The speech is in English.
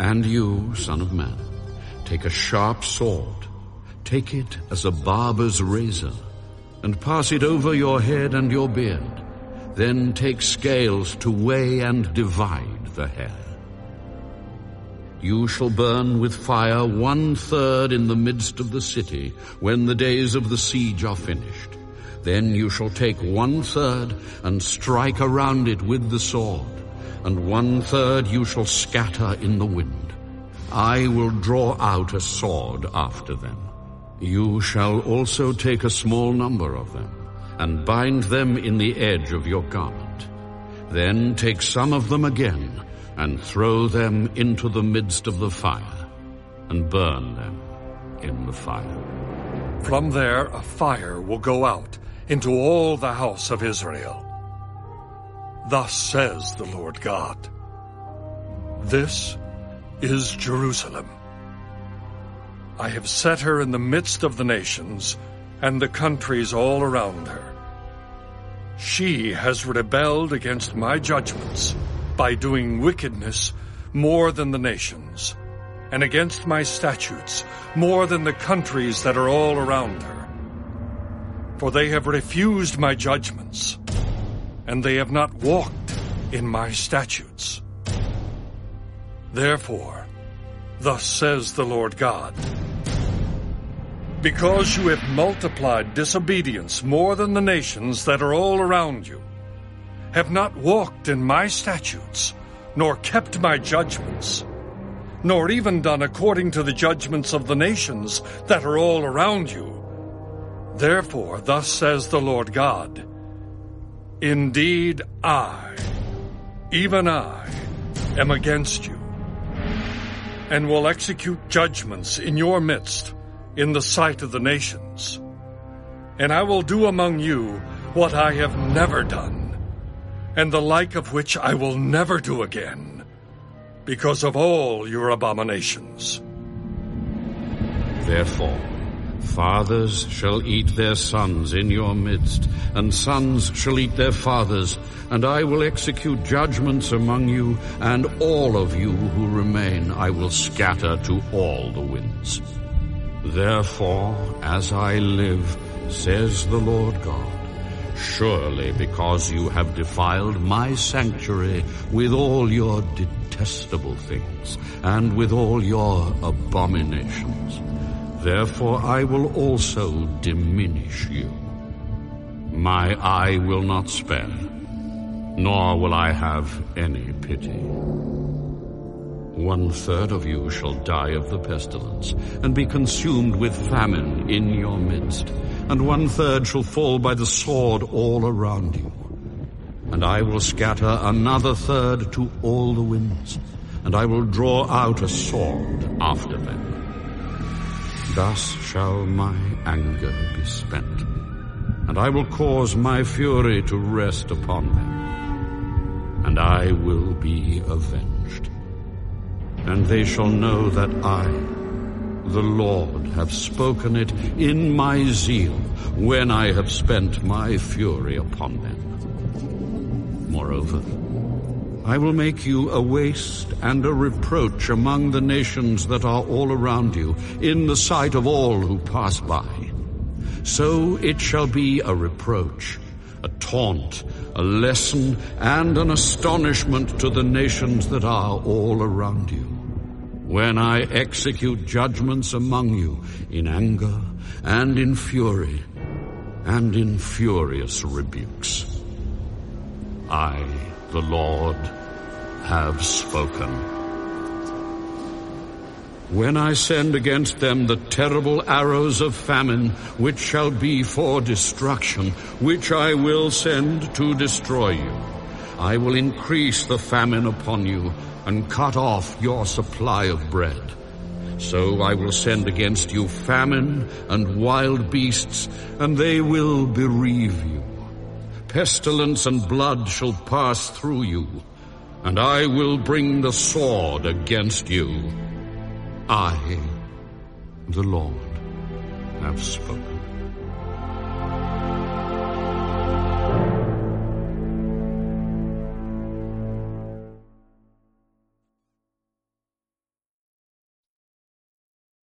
And you, son of man, take a sharp sword, take it as a barber's razor, and pass it over your head and your beard. Then take scales to weigh and divide the hair. You shall burn with fire one third in the midst of the city when the days of the siege are finished. Then you shall take one third and strike around it with the sword, and one third you shall scatter in the wind. I will draw out a sword after them. You shall also take a small number of them, and bind them in the edge of your garment. Then take some of them again, and throw them into the midst of the fire, and burn them in the fire. From there a fire will go out into all the house of Israel. Thus says the Lord God. This is Jerusalem. I have set her in the midst of the nations and the countries all around her. She has rebelled against my judgments by doing wickedness more than the nations, and against my statutes more than the countries that are all around her. For they have refused my judgments, and they have not walked in my statutes. Therefore, thus says the Lord God, because you have multiplied disobedience more than the nations that are all around you, have not walked in my statutes, nor kept my judgments, nor even done according to the judgments of the nations that are all around you. Therefore, thus says the Lord God, Indeed, I, even I, am against you, and will execute judgments in your midst in the sight of the nations. And I will do among you what I have never done and the like of which I will never do again, because of all your abominations. Therefore, fathers shall eat their sons in your midst, and sons shall eat their fathers, and I will execute judgments among you, and all of you who remain I will scatter to all the winds. Therefore, as I live, says the Lord God, Surely because you have defiled my sanctuary with all your detestable things and with all your abominations. Therefore I will also diminish you. My eye will not spare, nor will I have any pity. One third of you shall die of the pestilence, and be consumed with famine in your midst and one third shall fall by the sword all around you. And I will scatter another third to all the winds, and I will draw out a sword after them. Thus shall my anger be spent, and I will cause my fury to rest upon them, and I will be avenged. And they shall know that I, the Lord have spoken it in my zeal when I have spent my fury upon them. Moreover, I will make you a waste and a reproach among the nations that are all around you, in the sight of all who pass by. So it shall be a reproach, a taunt, a lesson, and an astonishment to the nations that are all around you when I execute judgments among you in anger and in fury and in furious rebukes. I, the Lord, have spoken. When I send against them the terrible arrows of famine, which shall be for destruction, which I will send to destroy you, I will increase the famine upon you, and cut off your supply of bread. So I will send against you famine and wild beasts, and they will bereave you. Pestilence and blood shall pass through you, and I will bring the sword against you. I, the Lord, have spoken.